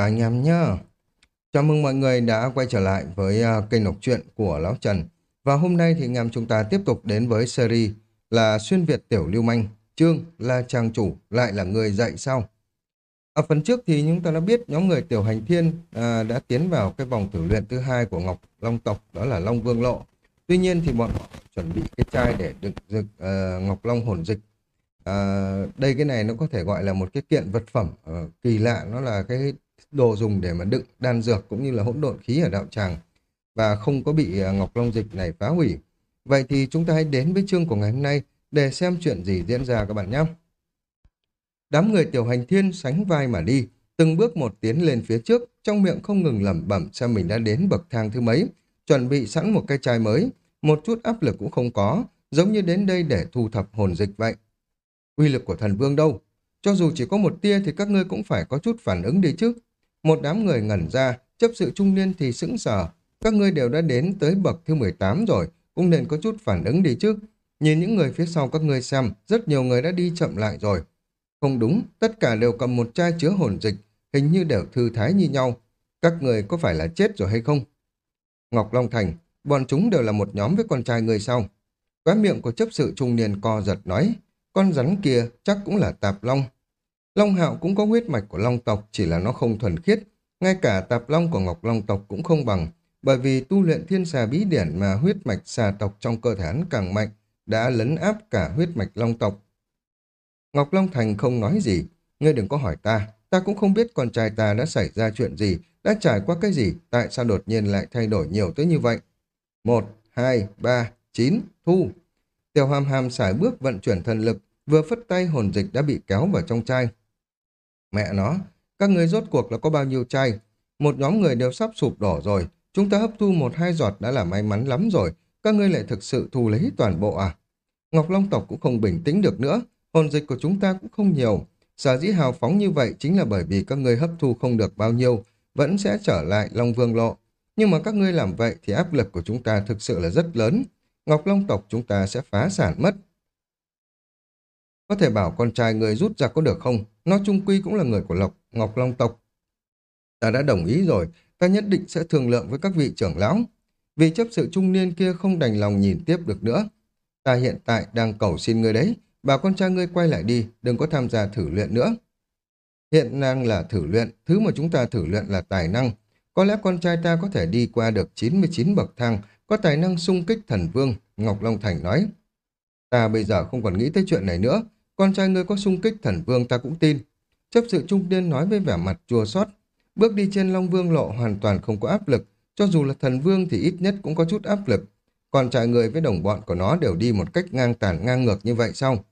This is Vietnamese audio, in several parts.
Cả anh em nhá. Chào mừng mọi người đã quay trở lại với uh, kênh đọc truyện của Lão Trần. Và hôm nay thì anh em chúng ta tiếp tục đến với series là Xuyên Việt Tiểu Lưu Manh. Chương là trang chủ, lại là người dạy sau Ở phần trước thì chúng ta đã biết nhóm người Tiểu Hành Thiên uh, đã tiến vào cái vòng thử luyện thứ hai của Ngọc Long tộc, đó là Long Vương Lộ. Tuy nhiên thì bọn họ chuẩn bị cái chai để đựng dịch uh, à, Ngọc Long hồn dịch À, đây cái này nó có thể gọi là một cái kiện vật phẩm uh, kỳ lạ, nó là cái đồ dùng để mà đựng đan dược cũng như là hỗn độn khí ở đạo tràng và không có bị à, Ngọc Long Dịch này phá hủy. Vậy thì chúng ta hãy đến với chương của ngày hôm nay để xem chuyện gì diễn ra các bạn nhé. Đám người tiểu hành thiên sánh vai mà đi, từng bước một tiến lên phía trước, trong miệng không ngừng lẩm bẩm xem mình đã đến bậc thang thứ mấy, chuẩn bị sẵn một cái chai mới, một chút áp lực cũng không có, giống như đến đây để thu thập hồn dịch vậy. Uy lực của thần vương đâu? Cho dù chỉ có một tia thì các ngươi cũng phải có chút phản ứng đi chứ. Một đám người ngẩn ra, chấp sự trung niên thì sững sờ. Các ngươi đều đã đến tới bậc thứ 18 rồi, cũng nên có chút phản ứng đi chứ. Nhìn những người phía sau các ngươi xem, rất nhiều người đã đi chậm lại rồi. Không đúng, tất cả đều cầm một chai chứa hồn dịch, hình như đều thư thái như nhau. Các người có phải là chết rồi hay không? Ngọc Long Thành, bọn chúng đều là một nhóm với con trai người sau. Quá miệng của chấp sự trung niên co giật nói, con rắn kia chắc cũng là tạp long. Long hạo cũng có huyết mạch của long tộc, chỉ là nó không thuần khiết. Ngay cả tạp long của ngọc long tộc cũng không bằng, bởi vì tu luyện thiên xà bí điển mà huyết mạch xà tộc trong cơ thể hắn càng mạnh, đã lấn áp cả huyết mạch long tộc. Ngọc Long Thành không nói gì, ngươi đừng có hỏi ta, ta cũng không biết con trai ta đã xảy ra chuyện gì, đã trải qua cái gì, tại sao đột nhiên lại thay đổi nhiều tới như vậy. Một, hai, ba, chín, thu. Tiểu hàm hàm xài bước vận chuyển thần lực, vừa phất tay hồn dịch đã bị kéo vào trong chai. Mẹ nó, các người rốt cuộc là có bao nhiêu chai? Một nhóm người đều sắp sụp đổ rồi, chúng ta hấp thu một hai giọt đã là may mắn lắm rồi, các ngươi lại thực sự thu lấy toàn bộ à? Ngọc Long tộc cũng không bình tĩnh được nữa, hồn dịch của chúng ta cũng không nhiều. Sở dĩ hào phóng như vậy chính là bởi vì các ngươi hấp thu không được bao nhiêu, vẫn sẽ trở lại Long Vương Lộ. Nhưng mà các ngươi làm vậy thì áp lực của chúng ta thực sự là rất lớn. Ngọc Long tộc chúng ta sẽ phá sản mất. Có thể bảo con trai người rút ra có được không? Nó trung quy cũng là người của Lộc, Ngọc Long tộc. Ta đã đồng ý rồi, ta nhất định sẽ thương lượng với các vị trưởng lão. Vì chấp sự trung niên kia không đành lòng nhìn tiếp được nữa. Ta hiện tại đang cầu xin người đấy, bảo con trai ngươi quay lại đi, đừng có tham gia thử luyện nữa. Hiện năng là thử luyện, thứ mà chúng ta thử luyện là tài năng. Có lẽ con trai ta có thể đi qua được 99 bậc thang, có tài năng sung kích thần vương, Ngọc Long Thành nói. Ta bây giờ không còn nghĩ tới chuyện này nữa, con trai ngươi có sung kích thần vương ta cũng tin. Chấp sự trung niên nói với vẻ mặt chua xót Bước đi trên Long Vương lộ hoàn toàn không có áp lực, cho dù là thần vương thì ít nhất cũng có chút áp lực. Còn trai người với đồng bọn của nó đều đi một cách ngang tàn ngang ngược như vậy sao?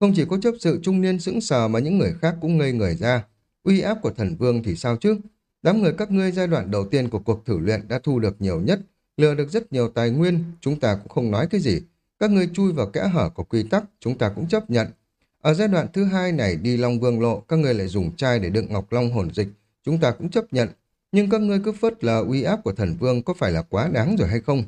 Không chỉ có chấp sự trung niên sững sờ mà những người khác cũng ngây người ra. Uy áp của thần vương thì sao chứ? Đám người các ngươi giai đoạn đầu tiên của cuộc thử luyện đã thu được nhiều nhất, lừa được rất nhiều tài nguyên, chúng ta cũng không nói cái gì. Các ngươi chui vào kẽ hở của quy tắc, chúng ta cũng chấp nhận. Ở giai đoạn thứ hai này đi Long Vương Lộ, các ngươi lại dùng chai để đựng Ngọc Long hồn dịch, chúng ta cũng chấp nhận. Nhưng các ngươi cứ phớt lờ uy áp của thần vương có phải là quá đáng rồi hay không?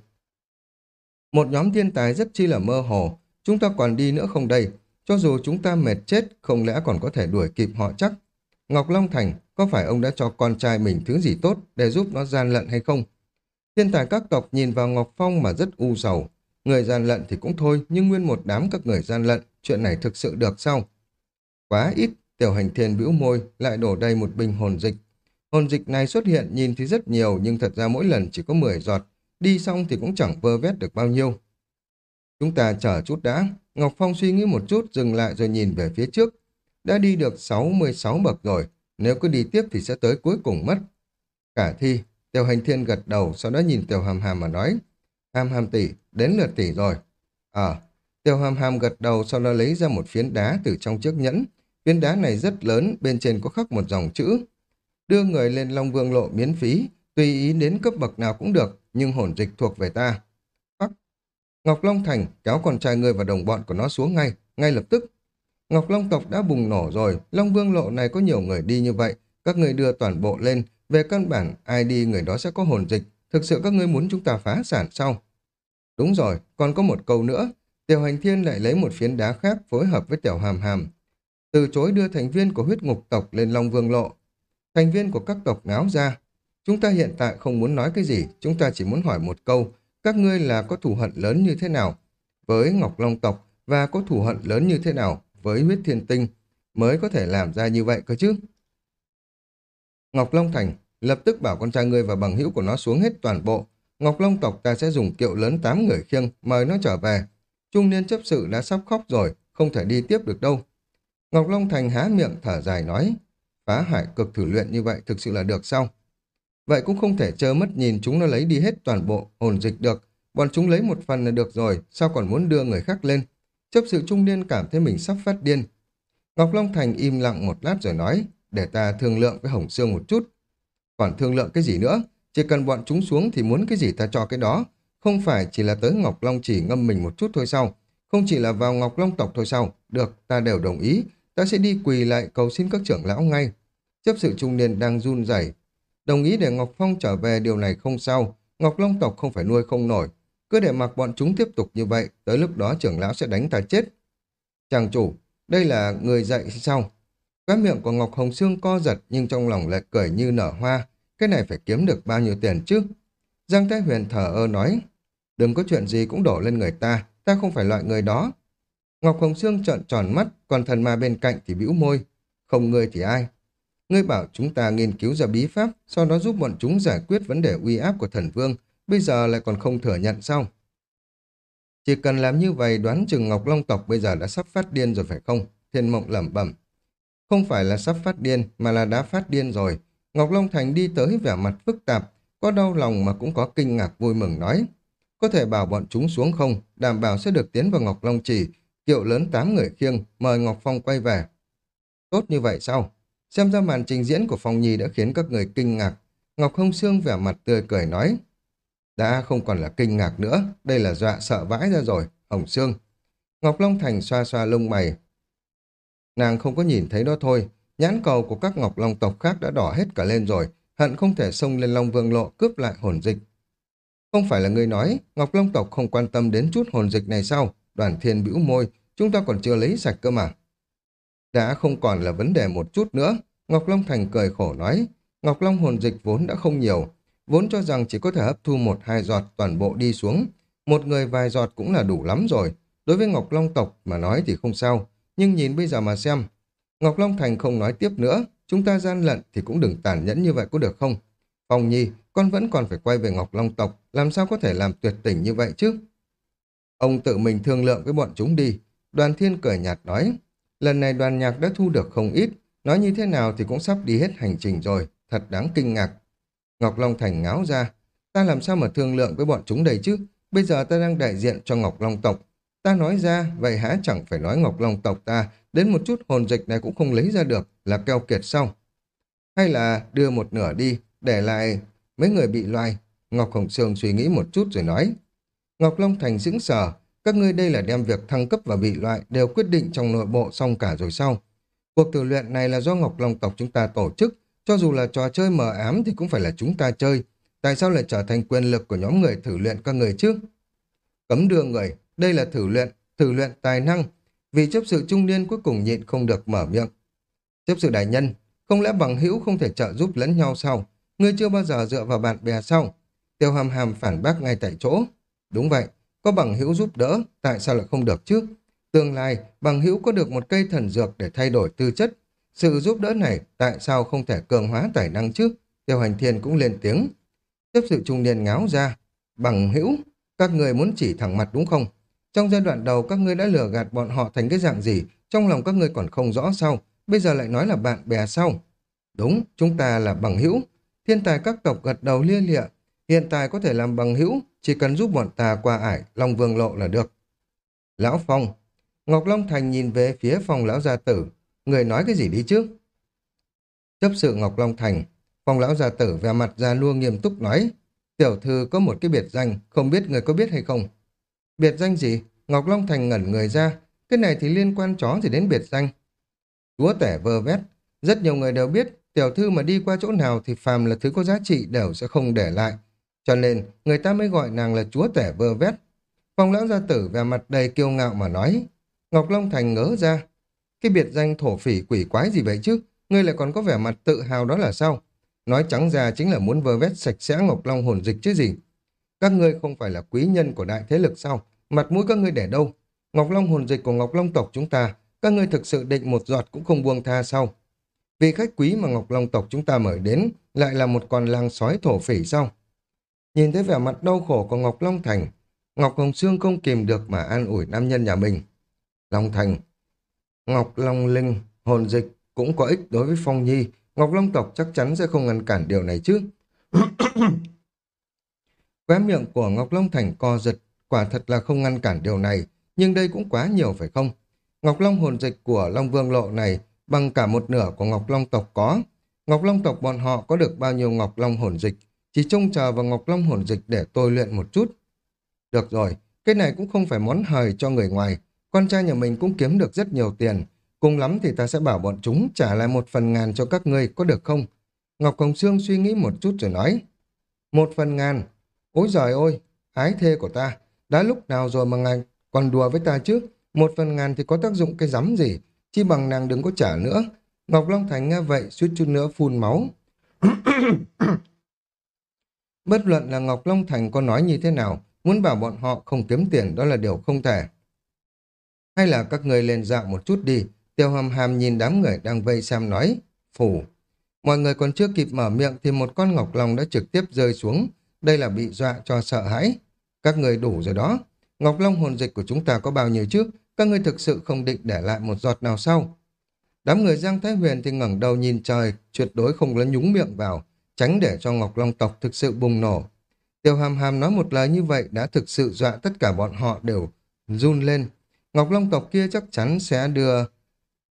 Một nhóm thiên tài rất chi là mơ hồ, chúng ta còn đi nữa không đây? Cho dù chúng ta mệt chết, không lẽ còn có thể đuổi kịp họ chắc? Ngọc Long Thành, có phải ông đã cho con trai mình thứ gì tốt để giúp nó gian lận hay không? Thiên tài các tộc nhìn vào Ngọc Phong mà rất u sầu. Người gian lận thì cũng thôi, nhưng nguyên một đám các người gian lận, chuyện này thực sự được sao? Quá ít, tiểu hành thiên bĩu môi, lại đổ đầy một bình hồn dịch. Hồn dịch này xuất hiện nhìn thì rất nhiều, nhưng thật ra mỗi lần chỉ có 10 giọt. Đi xong thì cũng chẳng vơ vét được bao nhiêu. Chúng ta chờ chút đã. Ngọc Phong suy nghĩ một chút, dừng lại rồi nhìn về phía trước. Đã đi được 66 bậc rồi, nếu cứ đi tiếp thì sẽ tới cuối cùng mất. Cả thi, Tiểu hành thiên gật đầu, sau đó nhìn tiểu hàm hàm mà nói. Hàm hàm tỷ, đến lượt tỷ rồi. À, Tiêu hàm hàm gật đầu, sau đó lấy ra một phiến đá từ trong chiếc nhẫn. Phiến đá này rất lớn, bên trên có khắc một dòng chữ. Đưa người lên Long Vương Lộ miễn phí, tùy ý đến cấp bậc nào cũng được, nhưng hồn dịch thuộc về ta. Bắc. Ngọc Long Thành kéo con trai người và đồng bọn của nó xuống ngay, ngay lập tức. Ngọc Long tộc đã bùng nổ rồi, Long Vương Lộ này có nhiều người đi như vậy, các người đưa toàn bộ lên, về căn bản, ai đi người đó sẽ có hồn dịch. Thực sự các ngươi muốn chúng ta phá sản sao? Đúng rồi, còn có một câu nữa. Tiểu hành thiên lại lấy một phiến đá khác phối hợp với tiểu hàm hàm. Từ chối đưa thành viên của huyết ngục tộc lên Long Vương Lộ. Thành viên của các tộc ngáo ra. Chúng ta hiện tại không muốn nói cái gì, chúng ta chỉ muốn hỏi một câu, các ngươi là có thù hận lớn như thế nào với Ngọc Long tộc và có thù hận lớn như thế nào với huyết thiên tinh mới có thể làm ra như vậy cơ chứ. Ngọc Long Thành lập tức bảo con trai ngươi và bằng hữu của nó xuống hết toàn bộ. Ngọc Long tộc ta sẽ dùng kiệu lớn tám người khiêng mời nó trở về. Trung niên chấp sự đã sắp khóc rồi, không thể đi tiếp được đâu. Ngọc Long Thành há miệng thở dài nói, phá hải cực thử luyện như vậy thực sự là được sao? Vậy cũng không thể chờ mất nhìn chúng nó lấy đi hết toàn bộ hồn dịch được. Bọn chúng lấy một phần là được rồi, sao còn muốn đưa người khác lên? Chấp sự trung niên cảm thấy mình sắp phát điên. Ngọc Long Thành im lặng một lát rồi nói, để ta thương lượng với Hồng Sương một chút. Còn thương lượng cái gì nữa? Chỉ cần bọn chúng xuống thì muốn cái gì ta cho cái đó. Không phải chỉ là tới Ngọc Long chỉ ngâm mình một chút thôi sao? Không chỉ là vào Ngọc Long tộc thôi sao? Được, ta đều đồng ý. Ta sẽ đi quỳ lại cầu xin các trưởng lão ngay. Chấp sự trung niên đang run rẩy Đồng ý để Ngọc Phong trở về điều này không sao. Ngọc Long tộc không phải nuôi không nổi. Cứ để mặc bọn chúng tiếp tục như vậy, tới lúc đó trưởng lão sẽ đánh ta chết. Chàng chủ, đây là người dạy sao? Cái miệng của Ngọc Hồng Sương co giật nhưng trong lòng lại cười như nở hoa. Cái này phải kiếm được bao nhiêu tiền chứ? Giang Thái Huyền thở ơ nói, đừng có chuyện gì cũng đổ lên người ta, ta không phải loại người đó. Ngọc Hồng Sương trợn tròn mắt, còn thần ma bên cạnh thì bĩu môi. Không ngươi thì ai? Ngươi bảo chúng ta nghiên cứu ra bí pháp, sau đó giúp bọn chúng giải quyết vấn đề uy áp của thần vương, bây giờ lại còn không thừa nhận sao? Chỉ cần làm như vậy đoán chừng Ngọc Long tộc bây giờ đã sắp phát điên rồi phải không? Thiên mộng lẩm bẩm. Không phải là sắp phát điên, mà là đã phát điên rồi. Ngọc Long Thành đi tới vẻ mặt phức tạp, có đau lòng mà cũng có kinh ngạc vui mừng nói. Có thể bảo bọn chúng xuống không, đảm bảo sẽ được tiến vào Ngọc Long Chỉ, kiệu lớn tám người khiêng, mời Ngọc Phong quay về. Tốt như vậy sao? Xem ra màn trình diễn của Phong Nhi đã khiến các người kinh ngạc. Ngọc Hồng Sương vẻ mặt tươi cười nói. Đã không còn là kinh ngạc nữa, đây là dọa sợ vãi ra rồi, Hồng Sương. Ngọc Long Thành xoa xoa lông mày. Nàng không có nhìn thấy đó thôi, nhãn cầu của các Ngọc Long tộc khác đã đỏ hết cả lên rồi, hận không thể xông lên Long Vương Lộ cướp lại hồn dịch. Không phải là người nói, Ngọc Long tộc không quan tâm đến chút hồn dịch này sao? Đoàn thiên bĩu môi, chúng ta còn chưa lấy sạch cơ mà. Đã không còn là vấn đề một chút nữa, Ngọc Long Thành cười khổ nói, Ngọc Long hồn dịch vốn đã không nhiều, vốn cho rằng chỉ có thể hấp thu một hai giọt toàn bộ đi xuống. Một người vài giọt cũng là đủ lắm rồi. Đối với Ngọc Long tộc mà nói thì không sao, nhưng nhìn bây giờ mà xem. Ngọc Long Thành không nói tiếp nữa, chúng ta gian lận thì cũng đừng tàn nhẫn như vậy có được không? Phong Nhi, con vẫn còn phải quay về Ngọc Long tộc, làm sao có thể làm tuyệt tình như vậy chứ? Ông tự mình thương lượng với bọn chúng đi. Đoàn thiên cười nhạt nói, lần này đoàn nhạc đã thu được không ít, nói như thế nào thì cũng sắp đi hết hành trình rồi, thật đáng kinh ngạc. Ngọc Long Thành ngáo ra, ta làm sao mà thương lượng với bọn chúng đây chứ? Bây giờ ta đang đại diện cho Ngọc Long tộc. Ta nói ra, vậy hả? chẳng phải nói Ngọc Long tộc ta, đến một chút hồn dịch này cũng không lấy ra được, là keo kiệt xong, Hay là đưa một nửa đi, để lại mấy người bị loài? Ngọc Hồng Sương suy nghĩ một chút rồi nói. Ngọc Long Thành dững sờ, các ngươi đây là đem việc thăng cấp và bị loại đều quyết định trong nội bộ xong cả rồi sau. Cuộc thử luyện này là do Ngọc Long tộc chúng ta tổ chức, cho dù là trò chơi mờ ám thì cũng phải là chúng ta chơi. Tại sao lại trở thành quyền lực của nhóm người thử luyện các người chứ? Cấm đưa người, đây là thử luyện, thử luyện tài năng. Vì chấp sự trung niên cuối cùng nhịn không được mở miệng. Chấp sự đại nhân, không lẽ bằng hữu không thể trợ giúp lẫn nhau sao? Ngươi chưa bao giờ dựa vào bạn bè sao? Tiêu hàm hàm phản bác ngay tại chỗ. Đúng vậy, có bằng hữu giúp đỡ, tại sao lại không được chứ? Tương lai, bằng hữu có được một cây thần dược để thay đổi tư chất, sự giúp đỡ này tại sao không thể cường hóa tài năng chứ? Tiêu hành thiên cũng lên tiếng. chấp sự trung niên ngáo ra. Bằng hữu, các người muốn chỉ thẳng mặt đúng không? Trong giai đoạn đầu các ngươi đã lừa gạt bọn họ thành cái dạng gì, trong lòng các ngươi còn không rõ sao, bây giờ lại nói là bạn bè sao? Đúng, chúng ta là bằng hữu. Thiên tài các tộc gật đầu lia lịa, hiện tại có thể làm bằng hữu, chỉ cần giúp bọn ta qua ải, Long Vương Lộ là được. Lão Phong, Ngọc Long Thành nhìn về phía phòng lão gia tử, người nói cái gì đi chứ? Chấp sự Ngọc Long Thành, phòng lão gia tử vẻ mặt ra nua nghiêm túc nói, tiểu thư có một cái biệt danh, không biết người có biết hay không? Biệt danh gì? Ngọc Long Thành ngẩn người ra, cái này thì liên quan chó gì đến biệt danh? Chúa tể vơ vét, rất nhiều người đều biết, tiểu thư mà đi qua chỗ nào thì phàm là thứ có giá trị đều sẽ không để lại. Cho nên, người ta mới gọi nàng là chúa tể vơ vét. Phong lão gia tử vẻ mặt đầy kiêu ngạo mà nói. Ngọc Long Thành ngớ ra, cái biệt danh thổ phỉ quỷ quái gì vậy chứ? ngươi lại còn có vẻ mặt tự hào đó là sao? Nói trắng ra chính là muốn vơ vét sạch sẽ Ngọc Long hồn dịch chứ gì. Các ngươi không phải là quý nhân của đại thế lực sao? Mặt mũi các ngươi để đâu? Ngọc Long hồn dịch của Ngọc Long tộc chúng ta, các ngươi thực sự định một giọt cũng không buông tha sao? Vì khách quý mà Ngọc Long tộc chúng ta mời đến lại là một con lang sói thổ phỉ sao? Nhìn thấy vẻ mặt đau khổ của Ngọc Long Thành, Ngọc Hồng Sương không kìm được mà an ủi nam nhân nhà mình. Long Thành, Ngọc Long Linh, hồn dịch cũng có ích đối với Phong Nhi. Ngọc Long tộc chắc chắn sẽ không ngăn cản điều này chứ. Khóe miệng của Ngọc Long Thành co giật, quả thật là không ngăn cản điều này, nhưng đây cũng quá nhiều phải không? Ngọc Long hồn dịch của Long Vương Lộ này bằng cả một nửa của Ngọc Long tộc có. Ngọc Long tộc bọn họ có được bao nhiêu Ngọc Long hồn dịch, chỉ trông chờ vào Ngọc Long hồn dịch để tôi luyện một chút. Được rồi, cái này cũng không phải món hời cho người ngoài, con trai nhà mình cũng kiếm được rất nhiều tiền, cùng lắm thì ta sẽ bảo bọn chúng trả lại một phần ngàn cho các ngươi, có được không? Ngọc Hồng Sương suy nghĩ một chút rồi nói, một phần ngàn, ôi giời ơi, ái thê của ta, đã lúc nào rồi mà ngài còn đùa với ta chứ? Một phần ngàn thì có tác dụng cái rắm gì, chi bằng nàng đừng có trả nữa. Ngọc Long Thành nghe vậy suýt chút nữa phun máu. Bất luận là Ngọc Long Thành có nói như thế nào, muốn bảo bọn họ không kiếm tiền đó là điều không thể. Hay là các người lên dạo một chút đi, tiêu hầm hàm nhìn đám người đang vây xem nói, phủ. Mọi người còn chưa kịp mở miệng thì một con Ngọc Long đã trực tiếp rơi xuống, đây là bị dọa cho sợ hãi. Các người đủ rồi đó, Ngọc Long hồn dịch của chúng ta có bao nhiêu trước, các người thực sự không định để lại một giọt nào sau. Đám người Giang Thái Huyền thì ngẩng đầu nhìn trời, tuyệt đối không lấn nhúng miệng vào, tránh để cho Ngọc Long tộc thực sự bùng nổ. Tiêu Hàm Hàm nói một lời như vậy đã thực sự dọa tất cả bọn họ đều run lên. Ngọc Long tộc kia chắc chắn sẽ đưa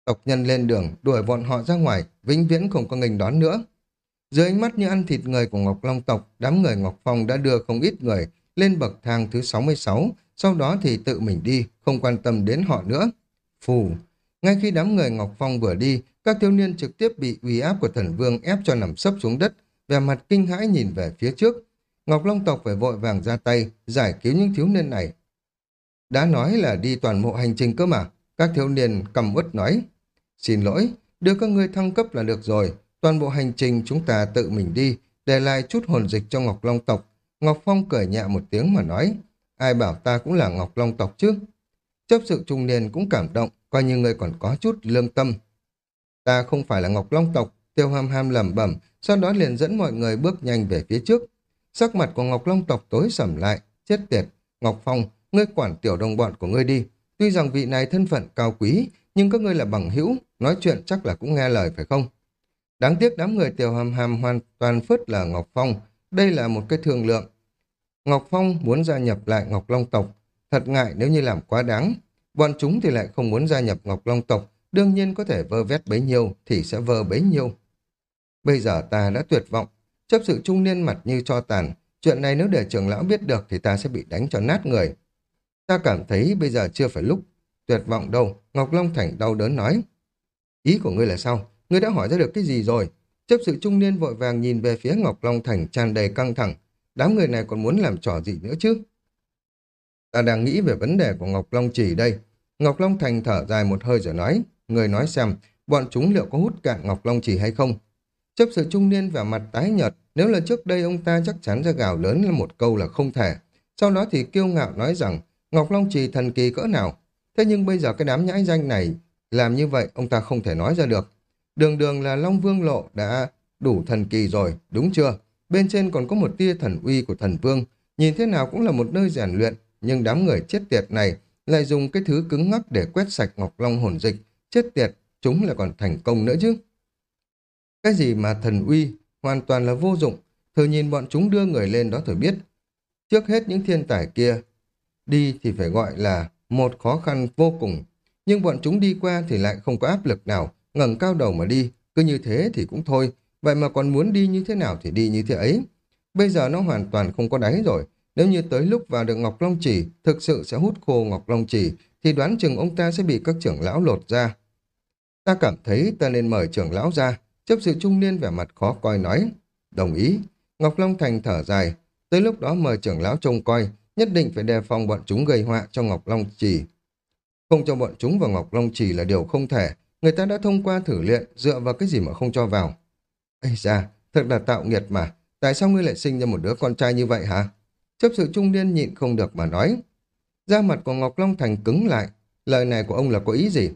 tộc nhân lên đường, đuổi bọn họ ra ngoài, vĩnh viễn không có nghênh đón nữa. Dưới ánh mắt như ăn thịt người của Ngọc Long tộc, đám người Ngọc Phong đã đưa không ít người lên bậc thang thứ 66, sau đó thì tự mình đi, không quan tâm đến họ nữa. Phù! Ngay khi đám người Ngọc Phong vừa đi, các thiếu niên trực tiếp bị uy áp của thần vương ép cho nằm sấp xuống đất, vẻ mặt kinh hãi nhìn về phía trước. Ngọc Long tộc phải vội vàng ra tay, giải cứu những thiếu niên này. Đã nói là đi toàn bộ hành trình cơ mà, các thiếu niên cầm uất nói. Xin lỗi, đưa các ngươi thăng cấp là được rồi, toàn bộ hành trình chúng ta tự mình đi, để lại chút hồn dịch cho Ngọc Long tộc. Ngọc Phong cười nhẹ một tiếng mà nói, ai bảo ta cũng là Ngọc Long tộc chứ. Chấp sự trung niên cũng cảm động, coi như người còn có chút lương tâm. Ta không phải là Ngọc Long tộc, tiêu ham ham lẩm bẩm, sau đó liền dẫn mọi người bước nhanh về phía trước. Sắc mặt của Ngọc Long tộc tối sầm lại, chết tiệt. Ngọc Phong, ngươi quản tiểu đồng bọn của ngươi đi. Tuy rằng vị này thân phận cao quý, nhưng các ngươi là bằng hữu, nói chuyện chắc là cũng nghe lời phải không? Đáng tiếc đám người tiểu hàm hàm hoàn toàn phớt là Ngọc Phong. Đây là một cái thương lượng. Ngọc Phong muốn gia nhập lại Ngọc Long tộc. Thật ngại nếu như làm quá đáng. Bọn chúng thì lại không muốn gia nhập Ngọc Long tộc. Đương nhiên có thể vơ vét bấy nhiêu thì sẽ vơ bấy nhiêu. Bây giờ ta đã tuyệt vọng. Chấp sự trung niên mặt như cho tàn. Chuyện này nếu để trưởng lão biết được thì ta sẽ bị đánh cho nát người. Ta cảm thấy bây giờ chưa phải lúc tuyệt vọng đâu. Ngọc Long Thành đau đớn nói. Ý của ngươi là sao? Ngươi đã hỏi ra được cái gì rồi? Chấp sự trung niên vội vàng nhìn về phía Ngọc Long Thành tràn đầy căng thẳng. Đám người này còn muốn làm trò gì nữa chứ? Ta đang nghĩ về vấn đề của Ngọc Long Chỉ đây. Ngọc Long Thành thở dài một hơi rồi nói. Người nói xem, bọn chúng liệu có hút cạn Ngọc Long Chỉ hay không? Chấp sự trung niên vẻ mặt tái nhợt, nếu là trước đây ông ta chắc chắn ra gào lớn là một câu là không thể. Sau đó thì kiêu ngạo nói rằng Ngọc Long Trì thần kỳ cỡ nào. Thế nhưng bây giờ cái đám nhãi danh này làm như vậy ông ta không thể nói ra được. Đường đường là Long Vương Lộ đã đủ thần kỳ rồi, đúng chưa? Bên trên còn có một tia thần uy của thần vương, nhìn thế nào cũng là một nơi rèn luyện, nhưng đám người chết tiệt này lại dùng cái thứ cứng ngắc để quét sạch Ngọc Long hồn dịch. Chết tiệt, chúng là còn thành công nữa chứ. Cái gì mà thần uy, hoàn toàn là vô dụng, thử nhìn bọn chúng đưa người lên đó thử biết. Trước hết những thiên tài kia, đi thì phải gọi là một khó khăn vô cùng, nhưng bọn chúng đi qua thì lại không có áp lực nào, ngẩng cao đầu mà đi, cứ như thế thì cũng thôi, vậy mà còn muốn đi như thế nào thì đi như thế ấy. Bây giờ nó hoàn toàn không có đáy rồi, nếu như tới lúc vào được Ngọc Long Chỉ, thực sự sẽ hút khô Ngọc Long Chỉ, thì đoán chừng ông ta sẽ bị các trưởng lão lột ra. Ta cảm thấy ta nên mời trưởng lão ra, Chấp sự trung niên vẻ mặt khó coi nói. Đồng ý. Ngọc Long Thành thở dài. Tới lúc đó mời trưởng lão trông coi, nhất định phải đề phòng bọn chúng gây họa cho Ngọc Long Trì. Không cho bọn chúng vào Ngọc Long Trì là điều không thể, Người ta đã thông qua thử luyện, dựa vào cái gì mà không cho vào? Ây da, thật là tạo nghiệt mà. Tại sao ngươi lại sinh ra một đứa con trai như vậy hả? Chấp sự trung niên nhịn không được mà nói. Da mặt của Ngọc Long Thành cứng lại. Lời này của ông là có ý gì?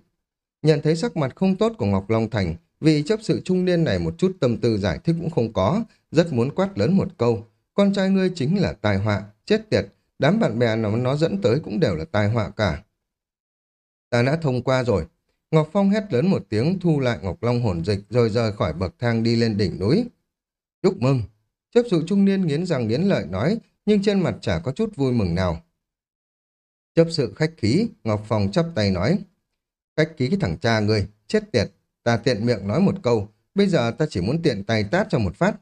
Nhận thấy sắc mặt không tốt của Ngọc Long Thành, vì chấp sự trung niên này một chút tâm tư giải thích cũng không có, rất muốn quát lớn một câu. Con trai ngươi chính là tai họa, chết tiệt, đám bạn bè nó, nó dẫn tới cũng đều là tai họa cả. Ta đã thông qua rồi. Ngọc Phong hét lớn một tiếng thu lại Ngọc Long hồn dịch rồi rời khỏi bậc thang đi lên đỉnh núi. Chúc mừng! Chấp sự trung niên nghiến răng nghiến lợi nói, nhưng trên mặt chả có chút vui mừng nào. Chấp sự khách khí, Ngọc Phong chắp tay nói. Khách khí cái thằng cha ngươi, chết tiệt, ta tiện miệng nói một câu, bây giờ ta chỉ muốn tiện tay tát cho một phát.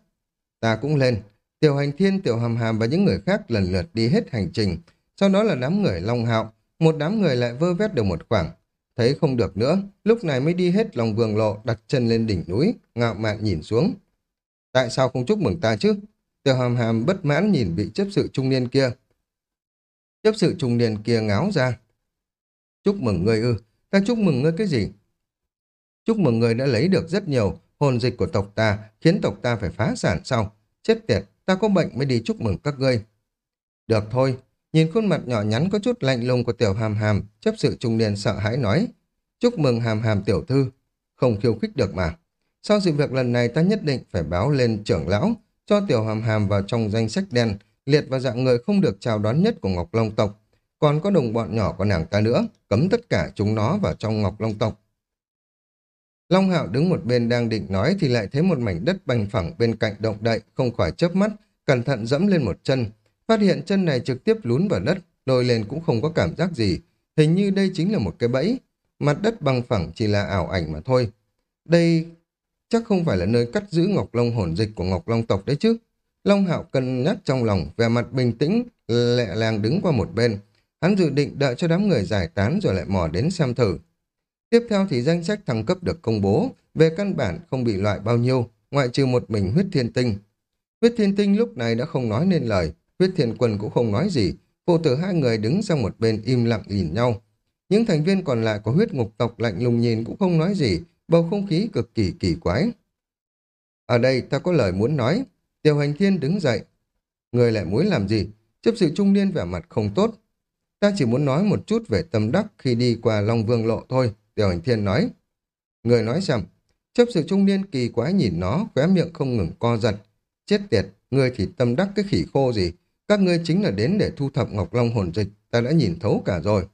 Ta cũng lên, tiểu hành thiên, tiểu hàm hàm và những người khác lần lượt đi hết hành trình, sau đó là đám người long hạo, một đám người lại vơ vét được một khoảng. Thấy không được nữa, lúc này mới đi hết lòng vườn lộ, đặt chân lên đỉnh núi, ngạo mạn nhìn xuống. Tại sao không chúc mừng ta chứ? Tiểu hàm hàm bất mãn nhìn vị chấp sự trung niên kia. Chấp sự trung niên kia ngáo ra. Chúc mừng ngươi ư, ta chúc mừng ngươi cái gì? Chúc mừng ngươi đã lấy được rất nhiều hồn dịch của tộc ta, khiến tộc ta phải phá sản sau. Chết tiệt, ta có bệnh mới đi chúc mừng các ngươi. Được thôi, nhìn khuôn mặt nhỏ nhắn có chút lạnh lùng của tiểu hàm hàm, chấp sự trung niên sợ hãi nói. Chúc mừng hàm hàm tiểu thư, không khiêu khích được mà. Sau sự việc lần này ta nhất định phải báo lên trưởng lão, cho tiểu hàm hàm vào trong danh sách đen, liệt vào dạng người không được chào đón nhất của Ngọc Long tộc. Còn có đồng bọn nhỏ của nàng ta nữa, cấm tất cả chúng nó vào trong Ngọc Long tộc. Long Hạo đứng một bên đang định nói thì lại thấy một mảnh đất bành phẳng bên cạnh động đậy, không khỏi chớp mắt, cẩn thận dẫm lên một chân. Phát hiện chân này trực tiếp lún vào đất, lôi lên cũng không có cảm giác gì. Hình như đây chính là một cái bẫy. Mặt đất bằng phẳng chỉ là ảo ảnh mà thôi. Đây chắc không phải là nơi cắt giữ Ngọc Long hồn dịch của Ngọc Long tộc đấy chứ. Long Hạo cân nhắc trong lòng, vẻ mặt bình tĩnh, lẹ làng đứng qua một bên. Hắn dự định đợi cho đám người giải tán rồi lại mò đến xem thử. Tiếp theo thì danh sách thăng cấp được công bố, về căn bản không bị loại bao nhiêu, ngoại trừ một mình huyết thiên tinh. Huyết thiên tinh lúc này đã không nói nên lời, huyết thiên quân cũng không nói gì, phụ tử hai người đứng sang một bên im lặng nhìn nhau. Những thành viên còn lại của huyết ngục tộc lạnh lùng nhìn cũng không nói gì, bầu không khí cực kỳ kỳ quái. Ở đây ta có lời muốn nói, tiểu hành thiên đứng dậy. Người lại muốn làm gì? Chấp sự trung niên vẻ mặt không tốt. Ta chỉ muốn nói một chút về tâm đắc khi đi qua Long Vương Lộ thôi. Tiểu hành thiên nói. Người nói rằng, chấp sự trung niên kỳ quái nhìn nó, khóe miệng không ngừng co giật. Chết tiệt, người thì tâm đắc cái khỉ khô gì. Các ngươi chính là đến để thu thập Ngọc Long hồn dịch, ta đã nhìn thấu cả rồi.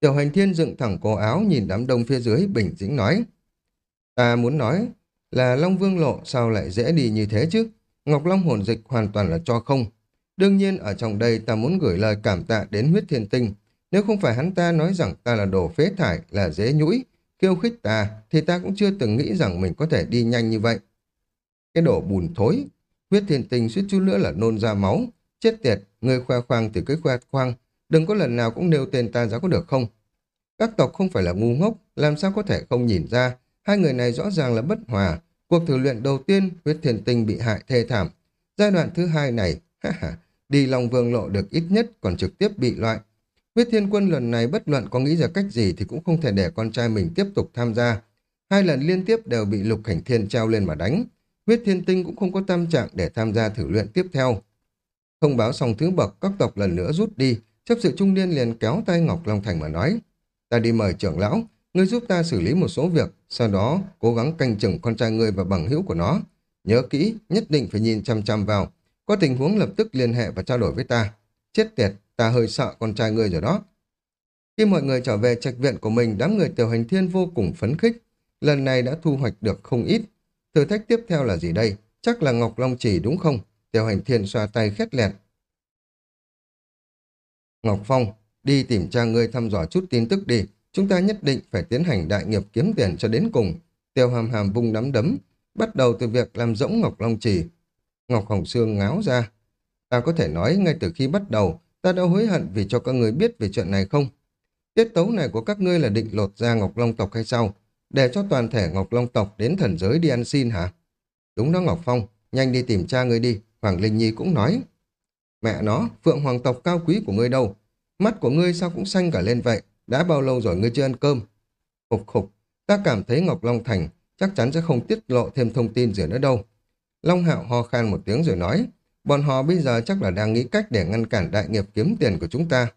Tiểu hành thiên dựng thẳng cổ áo nhìn đám đông phía dưới bình tĩnh nói. Ta muốn nói là Long Vương Lộ sao lại dễ đi như thế chứ? Ngọc Long hồn dịch hoàn toàn là cho không. Đương nhiên ở trong đây ta muốn gửi lời cảm tạ đến huyết thiên tinh, nếu không phải hắn ta nói rằng ta là đồ phế thải, là dễ nhũi, kêu khích ta, thì ta cũng chưa từng nghĩ rằng mình có thể đi nhanh như vậy. Cái đồ bùn thối, huyết thiên tình suýt chút nữa là nôn ra máu. Chết tiệt, người khoe khoang thì cứ khoe khoang, đừng có lần nào cũng nêu tên ta ra có được không? Các tộc không phải là ngu ngốc, làm sao có thể không nhìn ra, hai người này rõ ràng là bất hòa. Cuộc thử luyện đầu tiên, huyết thiên tinh bị hại thê thảm. Giai đoạn thứ hai này, ha ha, đi lòng vương lộ được ít nhất còn trực tiếp bị loại. Huyết Thiên Quân lần này bất luận có nghĩ ra cách gì thì cũng không thể để con trai mình tiếp tục tham gia. Hai lần liên tiếp đều bị Lục Cảnh Thiên treo lên mà đánh. Huyết Thiên Tinh cũng không có tâm trạng để tham gia thử luyện tiếp theo. Thông báo xong thứ bậc, các tộc lần nữa rút đi, chấp sự trung niên liền kéo tay Ngọc Long Thành mà nói. Ta đi mời trưởng lão, ngươi giúp ta xử lý một số việc, sau đó cố gắng canh chừng con trai ngươi và bằng hữu của nó. Nhớ kỹ, nhất định phải nhìn chăm chăm vào. Có tình huống lập tức liên hệ và trao đổi với ta. Chết tiệt, ta hơi sợ con trai ngươi rồi đó. Khi mọi người trở về trạch viện của mình, đám người tiểu hành thiên vô cùng phấn khích. Lần này đã thu hoạch được không ít. Thử thách tiếp theo là gì đây? Chắc là Ngọc Long Chỉ đúng không? Tiểu hành thiên xoa tay khét lẹt. Ngọc Phong, đi tìm cha ngươi thăm dò chút tin tức đi. Chúng ta nhất định phải tiến hành đại nghiệp kiếm tiền cho đến cùng. Tiêu hàm hàm vung nắm đấm, bắt đầu từ việc làm rỗng Ngọc Long Chỉ. Ngọc Hồng Sương ngáo ra. Ta có thể nói ngay từ khi bắt đầu, ta đã hối hận vì cho các người biết về chuyện này không? Tiết tấu này của các ngươi là định lột ra Ngọc Long tộc hay sao? Để cho toàn thể Ngọc Long tộc đến thần giới đi ăn xin hả? Đúng đó Ngọc Phong, nhanh đi tìm cha ngươi đi, Hoàng Linh Nhi cũng nói. Mẹ nó, Phượng Hoàng tộc cao quý của ngươi đâu? Mắt của ngươi sao cũng xanh cả lên vậy? Đã bao lâu rồi ngươi chưa ăn cơm? Khục khục, Ta cảm thấy Ngọc Long Thành chắc chắn sẽ không tiết lộ thêm thông tin gì nữa đâu. Long Hạo ho khan một tiếng rồi nói, bọn họ bây giờ chắc là đang nghĩ cách để ngăn cản đại nghiệp kiếm tiền của chúng ta.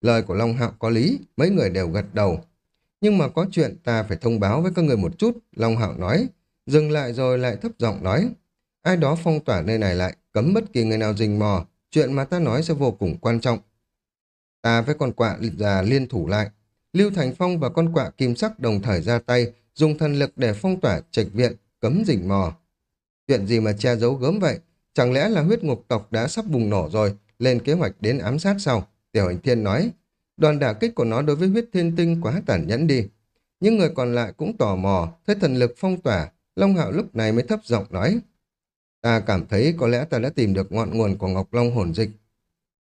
Lời của Long Hạo có lý, mấy người đều gật đầu. Nhưng mà có chuyện ta phải thông báo với các người một chút, Long Hạo nói. Dừng lại rồi lại thấp giọng nói. Ai đó phong tỏa nơi này lại, cấm bất kỳ người nào rình mò. Chuyện mà ta nói sẽ vô cùng quan trọng. Ta với con quạ già liên thủ lại. Lưu Thành Phong và con quạ kim sắc đồng thời ra tay, dùng thần lực để phong tỏa trạch viện, cấm rình mò. Chuyện gì mà che giấu gớm vậy? Chẳng lẽ là huyết ngục tộc đã sắp bùng nổ rồi, lên kế hoạch đến ám sát sau? Tiểu hành thiên nói, đoàn đả kích của nó đối với huyết thiên tinh quá tàn nhẫn đi. Những người còn lại cũng tò mò, thấy thần lực phong tỏa, Long Hạo lúc này mới thấp giọng nói. Ta cảm thấy có lẽ ta đã tìm được ngọn nguồn của Ngọc Long hồn dịch.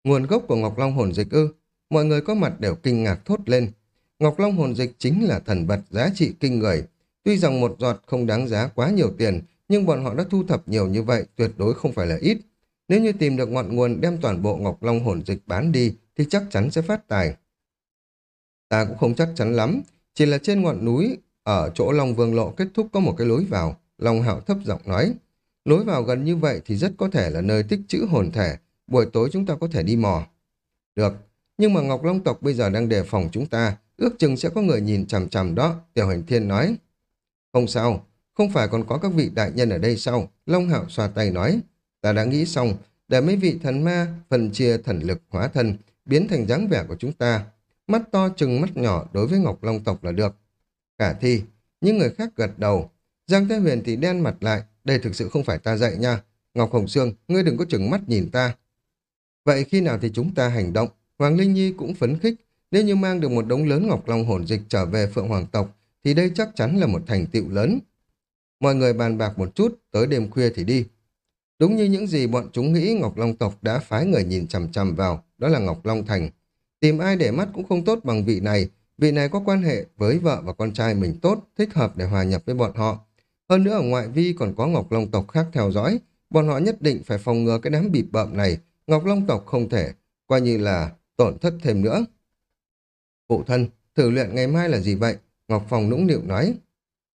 Nguồn gốc của Ngọc Long hồn dịch ư? Mọi người có mặt đều kinh ngạc thốt lên. Ngọc Long hồn dịch chính là thần vật giá trị kinh người. Tuy rằng một giọt không đáng giá quá nhiều tiền, nhưng bọn họ đã thu thập nhiều như vậy tuyệt đối không phải là ít. Nếu như tìm được ngọn nguồn đem toàn bộ Ngọc Long hồn dịch bán đi thì chắc chắn sẽ phát tài. Ta cũng không chắc chắn lắm, chỉ là trên ngọn núi ở chỗ Long Vương Lộ kết thúc có một cái lối vào. Long Hạo thấp giọng nói, lối vào gần như vậy thì rất có thể là nơi tích trữ hồn thể, buổi tối chúng ta có thể đi mò. Được, nhưng mà Ngọc Long tộc bây giờ đang đề phòng chúng ta, ước chừng sẽ có người nhìn chằm chằm đó, Tiểu Hành Thiên nói. Không sao, không phải còn có các vị đại nhân ở đây sao? Long Hạo xoa tay nói. Ta đã nghĩ xong, để mấy vị thần ma phân chia thần lực hóa thân, biến thành dáng vẻ của chúng ta. Mắt to chừng mắt nhỏ đối với Ngọc Long tộc là được. Cả thi, những người khác gật đầu. Giang Thế Huyền thì đen mặt lại. Đây thực sự không phải ta dạy nha. Ngọc Hồng Sương, ngươi đừng có chừng mắt nhìn ta. Vậy khi nào thì chúng ta hành động? Hoàng Linh Nhi cũng phấn khích. Nếu như mang được một đống lớn Ngọc Long hồn dịch trở về Phượng Hoàng tộc, thì đây chắc chắn là một thành tựu lớn. Mọi người bàn bạc một chút, tới đêm khuya thì đi. Đúng như những gì bọn chúng nghĩ Ngọc Long tộc đã phái người nhìn chằm chằm vào, đó là Ngọc Long Thành. Tìm ai để mắt cũng không tốt bằng vị này, vị này có quan hệ với vợ và con trai mình tốt, thích hợp để hòa nhập với bọn họ. Hơn nữa ở ngoại vi còn có Ngọc Long tộc khác theo dõi, bọn họ nhất định phải phòng ngừa cái đám bịp bợm này, Ngọc Long tộc không thể, coi như là tổn thất thêm nữa. Phụ thân, thử luyện ngày mai là gì vậy? Ngọc Phong nũng nịu nói.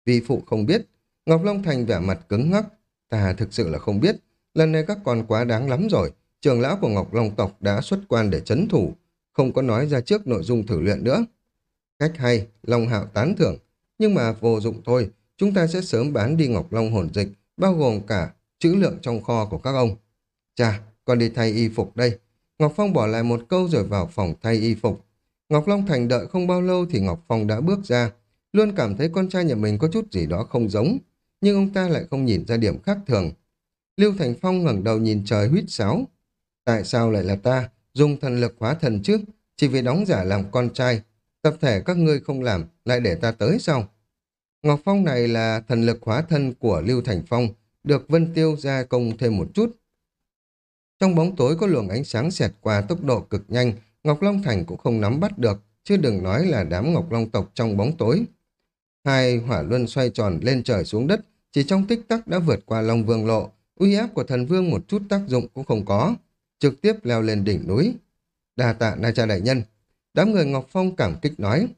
Vì phụ không biết, Ngọc Long Thành vẻ mặt cứng ngắc. Ta thực sự là không biết. Lần này các con quá đáng lắm rồi. Trường lão của Ngọc Long tộc đã xuất quan để chấn thủ. Không có nói ra trước nội dung thử luyện nữa. Cách hay, Long Hạo tán thưởng. Nhưng mà vô dụng thôi. Chúng ta sẽ sớm bán đi Ngọc Long hồn dịch, bao gồm cả chữ lượng trong kho của các ông. Chà, con đi thay y phục đây. Ngọc Phong bỏ lại một câu rồi vào phòng thay y phục. Ngọc Long Thành đợi không bao lâu thì Ngọc Phong đã bước ra. Luôn cảm thấy con trai nhà mình có chút gì đó không giống nhưng ông ta lại không nhìn ra điểm khác thường. Lưu Thành Phong ngẩng đầu nhìn trời huýt sáo. Tại sao lại là ta, dùng thần lực hóa thần trước, chỉ vì đóng giả làm con trai, tập thể các ngươi không làm, lại để ta tới sao? Ngọc Phong này là thần lực hóa thân của Lưu Thành Phong, được Vân Tiêu gia công thêm một chút. Trong bóng tối có luồng ánh sáng xẹt qua tốc độ cực nhanh, Ngọc Long Thành cũng không nắm bắt được, chứ đừng nói là đám Ngọc Long tộc trong bóng tối. Hai hỏa luân xoay tròn lên trời xuống đất, chỉ trong tích tắc đã vượt qua Long Vương lộ, uy áp của thần vương một chút tác dụng cũng không có, trực tiếp leo lên đỉnh núi. Đà tạ Na Cha đại nhân, đám người Ngọc Phong cảm kích nói.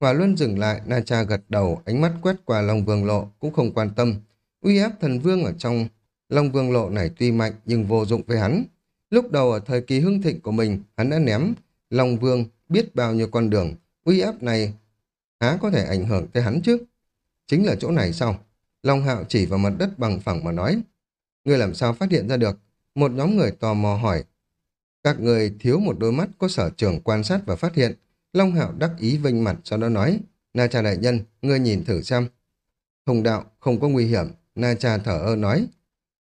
Hỏa Luân dừng lại, Na Cha gật đầu, ánh mắt quét qua Long Vương lộ, cũng không quan tâm. Uy áp thần vương ở trong Long Vương lộ này tuy mạnh nhưng vô dụng với hắn. Lúc đầu ở thời kỳ hưng thịnh của mình, hắn đã ném Long Vương biết bao nhiêu con đường, uy áp này há có thể ảnh hưởng tới hắn chứ? Chính là chỗ này sao? Long Hạo chỉ vào mặt đất bằng phẳng mà nói. Ngươi làm sao phát hiện ra được? Một nhóm người tò mò hỏi. Các người thiếu một đôi mắt có sở trường quan sát và phát hiện. Long Hạo đắc ý vinh mặt sau đó nói. Na cha đại nhân, ngươi nhìn thử xem. Thông đạo không có nguy hiểm. Na cha thở ơ nói.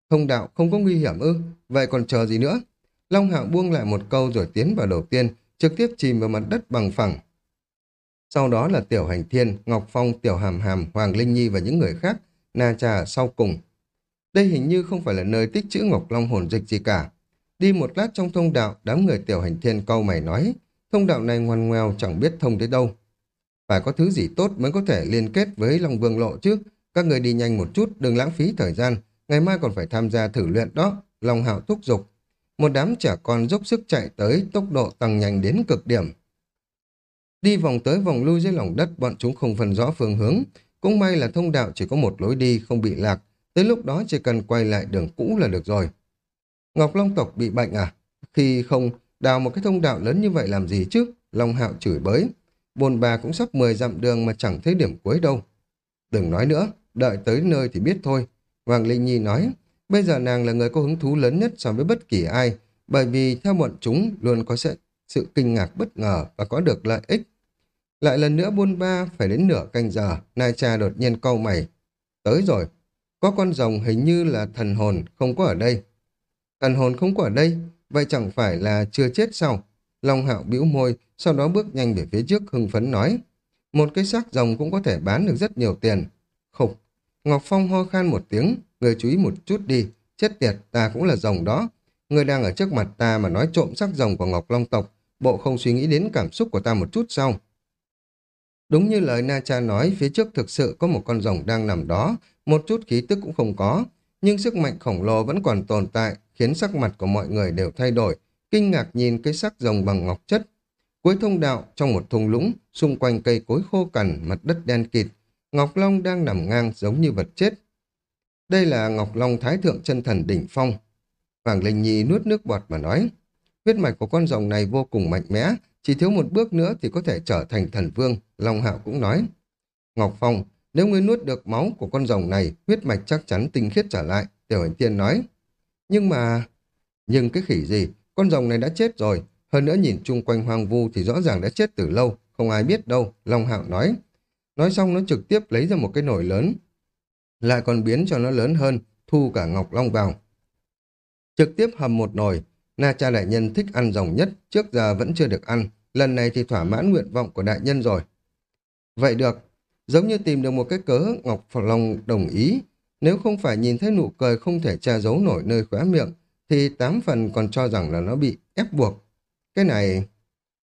Thông đạo không có nguy hiểm ư? Vậy còn chờ gì nữa? Long Hạo buông lại một câu rồi tiến vào đầu tiên, trực tiếp chìm vào mặt đất bằng phẳng. Sau đó là Tiểu Hành Thiên, Ngọc Phong, Tiểu Hàm Hàm, Hoàng Linh Nhi và những người khác Na Trà sau cùng. Đây hình như không phải là nơi tích trữ Ngọc Long hồn dịch gì cả. Đi một lát trong thông đạo, đám người tiểu hành thiên câu mày nói, thông đạo này ngoằn ngoèo chẳng biết thông tới đâu. Phải có thứ gì tốt mới có thể liên kết với Long Vương Lộ chứ. Các người đi nhanh một chút, đừng lãng phí thời gian. Ngày mai còn phải tham gia thử luyện đó. Long Hạo thúc giục. Một đám trẻ con dốc sức chạy tới, tốc độ tăng nhanh đến cực điểm. Đi vòng tới vòng lui dưới lòng đất, bọn chúng không phân rõ phương hướng. Cũng may là thông đạo chỉ có một lối đi, không bị lạc. Tới lúc đó chỉ cần quay lại đường cũ là được rồi. Ngọc Long tộc bị bệnh à? Khi không đào một cái thông đạo lớn như vậy làm gì chứ? Long Hạo chửi bới. Bồn bà cũng sắp 10 dặm đường mà chẳng thấy điểm cuối đâu. Đừng nói nữa, đợi tới nơi thì biết thôi. Hoàng Linh Nhi nói, bây giờ nàng là người có hứng thú lớn nhất so với bất kỳ ai, bởi vì theo bọn chúng luôn có sự, sự kinh ngạc bất ngờ và có được lợi ích. Lại lần nữa buôn ba phải đến nửa canh giờ, Nai Cha đột nhiên câu mày. Tới rồi, có con rồng hình như là thần hồn không có ở đây. Thần hồn không có ở đây, vậy chẳng phải là chưa chết sao? Long hạo bĩu môi, sau đó bước nhanh về phía trước hưng phấn nói. Một cái xác rồng cũng có thể bán được rất nhiều tiền. Khục, Ngọc Phong ho khan một tiếng, người chú ý một chút đi, chết tiệt, ta cũng là rồng đó. Người đang ở trước mặt ta mà nói trộm xác rồng của Ngọc Long tộc, bộ không suy nghĩ đến cảm xúc của ta một chút sao? Đúng như lời Na Cha nói, phía trước thực sự có một con rồng đang nằm đó, một chút khí tức cũng không có, nhưng sức mạnh khổng lồ vẫn còn tồn tại, khiến sắc mặt của mọi người đều thay đổi, kinh ngạc nhìn cái sắc rồng bằng ngọc chất. Cuối thông đạo, trong một thung lũng, xung quanh cây cối khô cằn, mặt đất đen kịt, Ngọc Long đang nằm ngang giống như vật chết. Đây là Ngọc Long Thái Thượng chân Thần Đỉnh Phong. Hoàng Linh Nhi nuốt nước bọt mà nói, huyết mạch của con rồng này vô cùng mạnh mẽ, chỉ thiếu một bước nữa thì có thể trở thành thần vương, Long Hạo cũng nói. Ngọc Phong, nếu ngươi nuốt được máu của con rồng này, huyết mạch chắc chắn tinh khiết trở lại, Tiểu Hành Tiên nói. Nhưng mà... Nhưng cái khỉ gì, con rồng này đã chết rồi, hơn nữa nhìn chung quanh hoang vu thì rõ ràng đã chết từ lâu, không ai biết đâu, Long Hạo nói. Nói xong nó trực tiếp lấy ra một cái nồi lớn, lại còn biến cho nó lớn hơn, thu cả Ngọc Long vào. Trực tiếp hầm một nồi, Na cha đại nhân thích ăn rồng nhất, trước giờ vẫn chưa được ăn, lần này thì thỏa mãn nguyện vọng của đại nhân rồi. Vậy được, giống như tìm được một cái cớ Ngọc Long đồng ý, nếu không phải nhìn thấy nụ cười không thể che giấu nổi nơi khóe miệng, thì tám phần còn cho rằng là nó bị ép buộc. Cái này...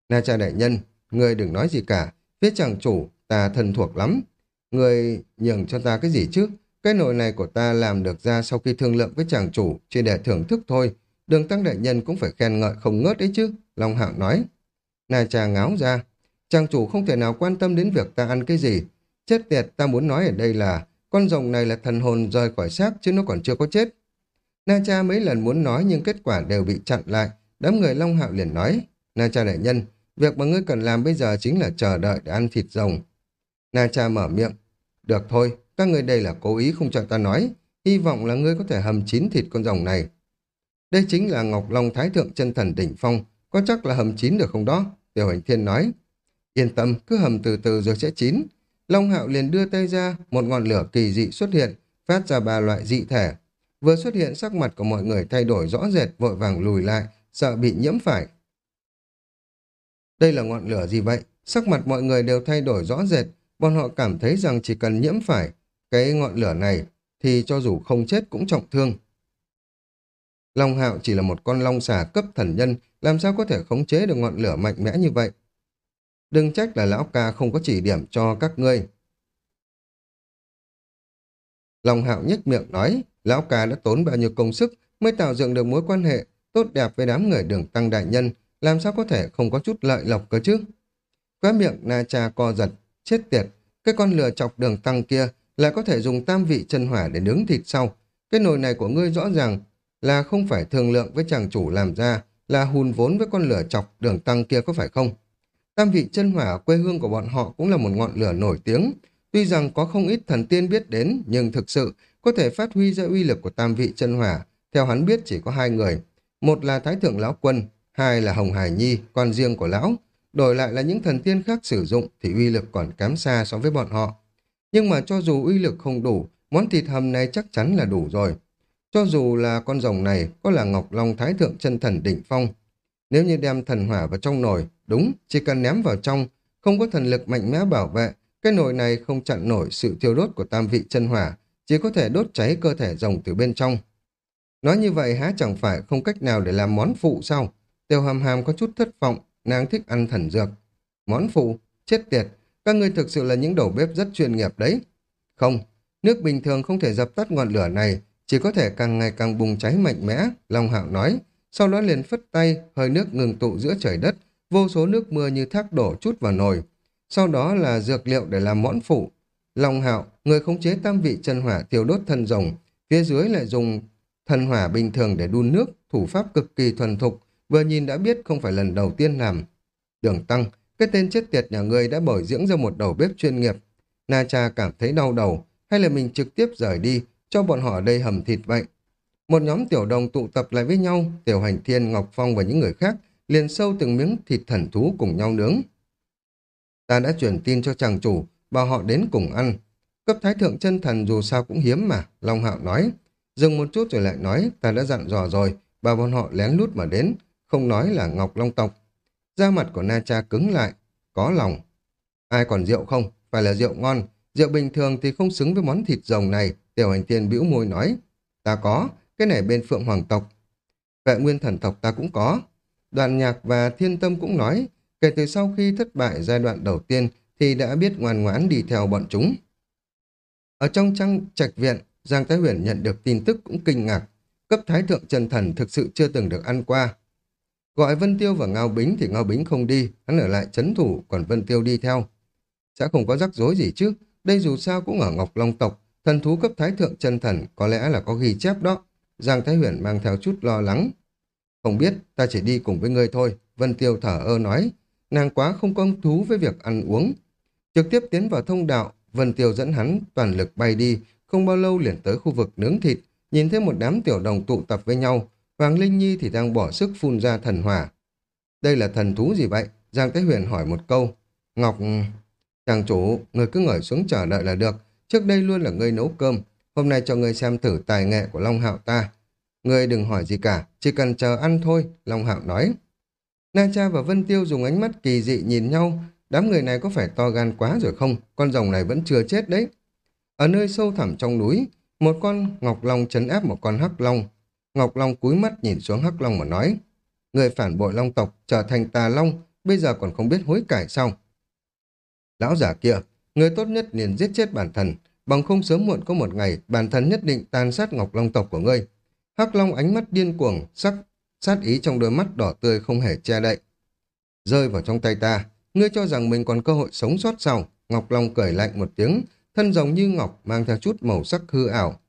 Na cha đại nhân, người đừng nói gì cả, phía chàng chủ, ta thân thuộc lắm. Người nhường cho ta cái gì chứ? Cái nồi này của ta làm được ra sau khi thương lượng với chàng chủ, chỉ để thưởng thức thôi. Đường tăng đại nhân cũng phải khen ngợi không ngớt đấy chứ, Long Hạo nói. Na cha ngáo ra, chàng chủ không thể nào quan tâm đến việc ta ăn cái gì. Chết tiệt, ta muốn nói ở đây là con rồng này là thần hồn rời khỏi xác chứ nó còn chưa có chết. Na cha mấy lần muốn nói nhưng kết quả đều bị chặn lại. Đám người Long Hạo liền nói, Na cha đại nhân, việc mà ngươi cần làm bây giờ chính là chờ đợi để ăn thịt rồng. Na cha mở miệng, được thôi, các ngươi đây là cố ý không cho ta nói, hy vọng là ngươi có thể hầm chín thịt con rồng này. Đây chính là Ngọc Long Thái Thượng chân Thần Đỉnh Phong, có chắc là hầm chín được không đó? Tiểu Hành Thiên nói, yên tâm, cứ hầm từ từ rồi sẽ chín. Long Hạo liền đưa tay ra, một ngọn lửa kỳ dị xuất hiện, phát ra ba loại dị thể. Vừa xuất hiện sắc mặt của mọi người thay đổi rõ rệt, vội vàng lùi lại, sợ bị nhiễm phải. Đây là ngọn lửa gì vậy? Sắc mặt mọi người đều thay đổi rõ rệt, bọn họ cảm thấy rằng chỉ cần nhiễm phải cái ngọn lửa này thì cho dù không chết cũng trọng thương. Long hạo chỉ là một con long xà cấp thần nhân, làm sao có thể khống chế được ngọn lửa mạnh mẽ như vậy? Đừng trách là lão ca không có chỉ điểm cho các ngươi. Long hạo nhếch miệng nói, lão ca đã tốn bao nhiêu công sức mới tạo dựng được mối quan hệ tốt đẹp với đám người đường tăng đại nhân, làm sao có thể không có chút lợi lộc cơ chứ? Quá miệng na cha co giật, chết tiệt, cái con lừa chọc đường tăng kia lại có thể dùng tam vị chân hỏa để nướng thịt sau. Cái nồi này của ngươi rõ ràng là không phải thương lượng với chàng chủ làm ra, là hùn vốn với con lửa chọc đường tăng kia có phải không? Tam vị chân hỏa quê hương của bọn họ cũng là một ngọn lửa nổi tiếng. Tuy rằng có không ít thần tiên biết đến, nhưng thực sự có thể phát huy ra uy lực của tam vị chân hỏa. Theo hắn biết chỉ có hai người. Một là Thái Thượng Lão Quân, hai là Hồng Hải Nhi, con riêng của Lão. Đổi lại là những thần tiên khác sử dụng thì uy lực còn kém xa so với bọn họ. Nhưng mà cho dù uy lực không đủ, món thịt hầm này chắc chắn là đủ rồi. Cho dù là con rồng này có là Ngọc Long Thái Thượng chân Thần Đỉnh Phong, nếu như đem thần hỏa vào trong nồi, đúng, chỉ cần ném vào trong, không có thần lực mạnh mẽ bảo vệ, cái nồi này không chặn nổi sự thiêu đốt của tam vị chân hỏa, chỉ có thể đốt cháy cơ thể rồng từ bên trong. Nói như vậy há chẳng phải không cách nào để làm món phụ sao? Tiêu hàm hàm có chút thất vọng, nàng thích ăn thần dược. Món phụ? Chết tiệt, các ngươi thực sự là những đầu bếp rất chuyên nghiệp đấy. Không, nước bình thường không thể dập tắt ngọn lửa này, chỉ có thể càng ngày càng bùng cháy mạnh mẽ, Long Hạo nói. Sau đó liền phất tay, hơi nước ngừng tụ giữa trời đất, vô số nước mưa như thác đổ chút vào nồi. Sau đó là dược liệu để làm món phụ. Long hạo, người khống chế tam vị chân hỏa thiêu đốt thân rồng, phía dưới lại dùng thần hỏa bình thường để đun nước, thủ pháp cực kỳ thuần thục, vừa nhìn đã biết không phải lần đầu tiên làm. Đường Tăng, cái tên chết tiệt nhà ngươi đã bồi dưỡng ra một đầu bếp chuyên nghiệp. Na cha cảm thấy đau đầu, hay là mình trực tiếp rời đi, cho bọn họ ở đây hầm thịt vậy. Một nhóm tiểu đồng tụ tập lại với nhau, tiểu hành thiên, Ngọc Phong và những người khác liền sâu từng miếng thịt thần thú cùng nhau nướng. Ta đã truyền tin cho chàng chủ, bảo họ đến cùng ăn. Cấp thái thượng chân thần dù sao cũng hiếm mà, Long Hạo nói. Dừng một chút rồi lại nói, ta đã dặn dò rồi, bảo bọn họ lén lút mà đến, không nói là Ngọc Long tộc. Da mặt của Na Cha cứng lại, có lòng. Ai còn rượu không? Phải là rượu ngon. Rượu bình thường thì không xứng với món thịt rồng này, tiểu hành tiên bĩu môi nói. Ta có, cái này bên phượng hoàng tộc. Vệ nguyên thần tộc ta cũng có. Đoàn nhạc và thiên tâm cũng nói, kể từ sau khi thất bại giai đoạn đầu tiên thì đã biết ngoan ngoãn đi theo bọn chúng. Ở trong trang trạch viện, Giang Thái Huyền nhận được tin tức cũng kinh ngạc. Cấp thái thượng chân thần thực sự chưa từng được ăn qua. Gọi Vân Tiêu và Ngao Bính thì Ngao Bính không đi, hắn ở lại chấn thủ, còn Vân Tiêu đi theo. Sẽ không có rắc rối gì chứ, đây dù sao cũng ở Ngọc Long tộc, thần thú cấp thái thượng chân thần, có lẽ là có ghi chép đó. Giang Thái Huyền mang theo chút lo lắng. Không biết, ta chỉ đi cùng với ngươi thôi, Vân Tiêu thở ơ nói. Nàng quá không công thú với việc ăn uống. Trực tiếp tiến vào thông đạo, Vân Tiêu dẫn hắn toàn lực bay đi, không bao lâu liền tới khu vực nướng thịt, nhìn thấy một đám tiểu đồng tụ tập với nhau, Hoàng Linh Nhi thì đang bỏ sức phun ra thần hỏa. Đây là thần thú gì vậy? Giang Thái Huyền hỏi một câu. Ngọc... Chàng chủ, người cứ ngồi xuống chờ đợi là được. Trước đây luôn là ngươi nấu cơm. Hôm nay cho ngươi xem thử tài nghệ của Long Hạo ta. Ngươi đừng hỏi gì cả, chỉ cần chờ ăn thôi, Long Hạo nói. Na Cha và Vân Tiêu dùng ánh mắt kỳ dị nhìn nhau. Đám người này có phải to gan quá rồi không? Con rồng này vẫn chưa chết đấy. Ở nơi sâu thẳm trong núi, một con Ngọc Long chấn áp một con Hắc Long. Ngọc Long cúi mắt nhìn xuống Hắc Long mà nói, người phản bội Long tộc trở thành tà Long, bây giờ còn không biết hối cải sao? Lão giả kia, người tốt nhất liền giết chết bản thân, bằng không sớm muộn có một ngày bản thân nhất định tàn sát Ngọc Long tộc của ngươi. Hắc Long ánh mắt điên cuồng, sắc sát ý trong đôi mắt đỏ tươi không hề che đậy. Rơi vào trong tay ta, ngươi cho rằng mình còn cơ hội sống sót sao? Ngọc Long cười lạnh một tiếng, thân rồng như ngọc mang theo chút màu sắc hư ảo.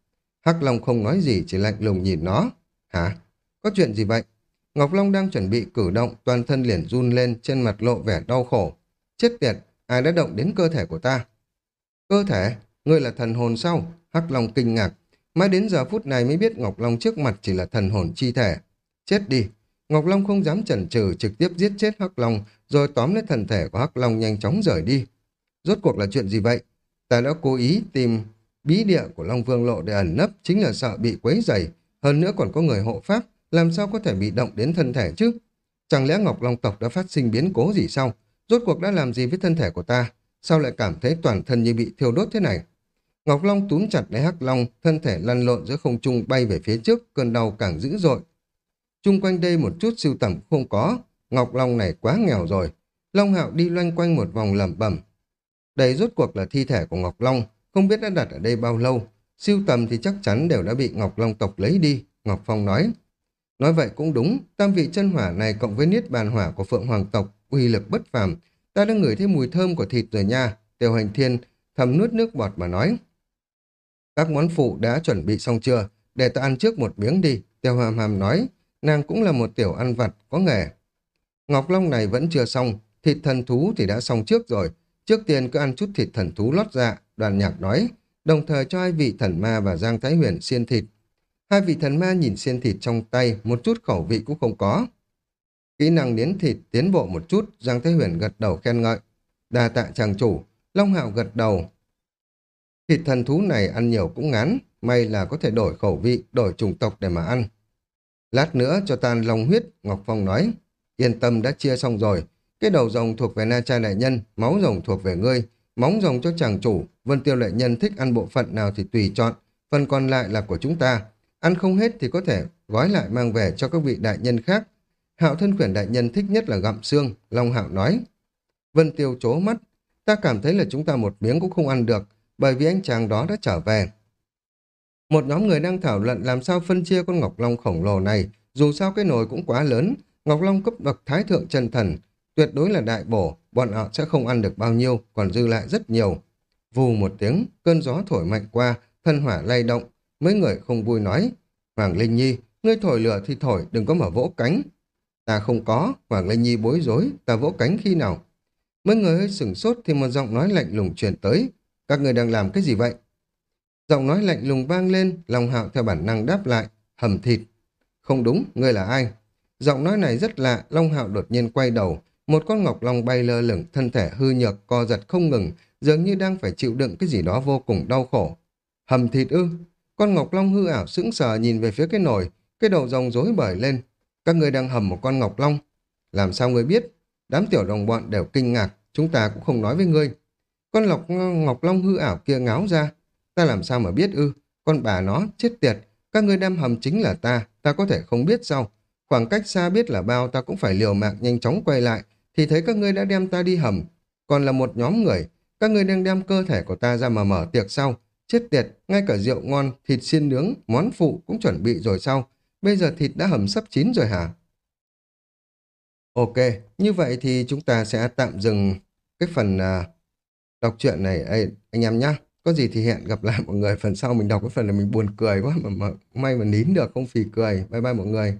Hắc Long không nói gì, chỉ lạnh lùng nhìn nó. Hả? Có chuyện gì vậy? Ngọc Long đang chuẩn bị cử động, toàn thân liền run lên, trên mặt lộ vẻ đau khổ. Chết tiệt, ai đã động đến cơ thể của ta? Cơ thể? Ngươi là thần hồn sao? Hắc Long kinh ngạc. Mãi đến giờ phút này mới biết Ngọc Long trước mặt chỉ là thần hồn chi thể. Chết đi! Ngọc Long không dám chần chừ trực tiếp giết chết Hắc Long, rồi tóm lấy thần thể của Hắc Long nhanh chóng rời đi. Rốt cuộc là chuyện gì vậy? Ta đã cố ý tìm bí địa của Long Vương Lộ để ẩn nấp chính là sợ bị quấy rầy, hơn nữa còn có người hộ pháp, làm sao có thể bị động đến thân thể chứ? Chẳng lẽ Ngọc Long tộc đã phát sinh biến cố gì sao? Rốt cuộc đã làm gì với thân thể của ta? Sao lại cảm thấy toàn thân như bị thiêu đốt thế này? Ngọc Long túm chặt lấy Hắc Long, thân thể lăn lộn giữa không trung bay về phía trước, cơn đau càng dữ dội. Trung quanh đây một chút siêu tầm không có, Ngọc Long này quá nghèo rồi. Long Hạo đi loanh quanh một vòng lẩm bẩm. Đây rốt cuộc là thi thể của Ngọc Long, không biết đã đặt ở đây bao lâu. Siêu tầm thì chắc chắn đều đã bị Ngọc Long tộc lấy đi, Ngọc Phong nói. Nói vậy cũng đúng, tam vị chân hỏa này cộng với niết bàn hỏa của Phượng Hoàng tộc, uy lực bất phàm. Ta đã ngửi thấy mùi thơm của thịt rồi nha, Tiêu Hành Thiên thầm nuốt nước bọt mà nói. Các món phụ đã chuẩn bị xong chưa? Để ta ăn trước một miếng đi, Tiêu Hàm Hàm nói. Nàng cũng là một tiểu ăn vặt, có nghề. Ngọc Long này vẫn chưa xong, thịt thần thú thì đã xong trước rồi. Trước tiên cứ ăn chút thịt thần thú lót dạ, đoàn nhạc nói, đồng thời cho hai vị thần ma và Giang Thái Huyền xiên thịt. Hai vị thần ma nhìn xiên thịt trong tay, một chút khẩu vị cũng không có. Kỹ năng nến thịt tiến bộ một chút, Giang Thái Huyền gật đầu khen ngợi. Đa tạ chàng chủ, Long Hạo gật đầu. Thịt thần thú này ăn nhiều cũng ngán, may là có thể đổi khẩu vị, đổi chủng tộc để mà ăn. Lát nữa cho tan lòng huyết, Ngọc Phong nói. Yên tâm đã chia xong rồi, cái đầu rồng thuộc về Na Cha Đại Nhân, máu rồng thuộc về ngươi, móng rồng cho chàng chủ, Vân Tiêu Đại Nhân thích ăn bộ phận nào thì tùy chọn, phần còn lại là của chúng ta. Ăn không hết thì có thể gói lại mang về cho các vị đại nhân khác. Hạo thân quyển đại nhân thích nhất là gặm xương, Long Hạo nói. Vân Tiêu chố mắt, ta cảm thấy là chúng ta một miếng cũng không ăn được, bởi vì anh chàng đó đã trở về. Một nhóm người đang thảo luận làm sao phân chia con Ngọc Long khổng lồ này, dù sao cái nồi cũng quá lớn, Ngọc Long cấp bậc thái thượng chân thần, tuyệt đối là đại bổ, bọn họ sẽ không ăn được bao nhiêu, còn dư lại rất nhiều. Vù một tiếng, cơn gió thổi mạnh qua, thân hỏa lay động, mấy người không vui nói. Hoàng Linh Nhi, ngươi thổi lửa thì thổi, đừng có mở vỗ cánh. Ta không có, Hoàng Linh Nhi bối rối, ta vỗ cánh khi nào? Mấy người hơi sửng sốt thì một giọng nói lạnh lùng truyền tới. Các người đang làm cái gì vậy? Giọng nói lạnh lùng vang lên, Long Hạo theo bản năng đáp lại, hầm thịt. Không đúng, ngươi là ai? Giọng nói này rất lạ, Long Hạo đột nhiên quay đầu, một con ngọc long bay lơ lửng, thân thể hư nhược, co giật không ngừng, dường như đang phải chịu đựng cái gì đó vô cùng đau khổ. Hầm thịt ư? Con ngọc long hư ảo sững sờ nhìn về phía cái nồi, cái đầu rồng rối bời lên. Các người đang hầm một con ngọc long. Làm sao ngươi biết? Đám tiểu đồng bọn đều kinh ngạc, chúng ta cũng không nói với ngươi. Con lọc ờ, ngọc long hư ảo kia ngáo ra. Ta làm sao mà biết ư? Con bà nó, chết tiệt. Các ngươi đem hầm chính là ta, ta có thể không biết sao? Khoảng cách xa biết là bao ta cũng phải liều mạng nhanh chóng quay lại, thì thấy các ngươi đã đem ta đi hầm. Còn là một nhóm người, các ngươi đang đem cơ thể của ta ra mà mở tiệc sau. Chết tiệt, ngay cả rượu ngon, thịt xiên nướng, món phụ cũng chuẩn bị rồi sao? Bây giờ thịt đã hầm sắp chín rồi hả? Ok, như vậy thì chúng ta sẽ tạm dừng cái phần uh, đọc truyện này ấy, anh em nhá Có gì thì hẹn gặp lại mọi người phần sau mình đọc cái phần là mình buồn cười quá mà, mà may mà nín được không phì cười. Bye bye mọi người.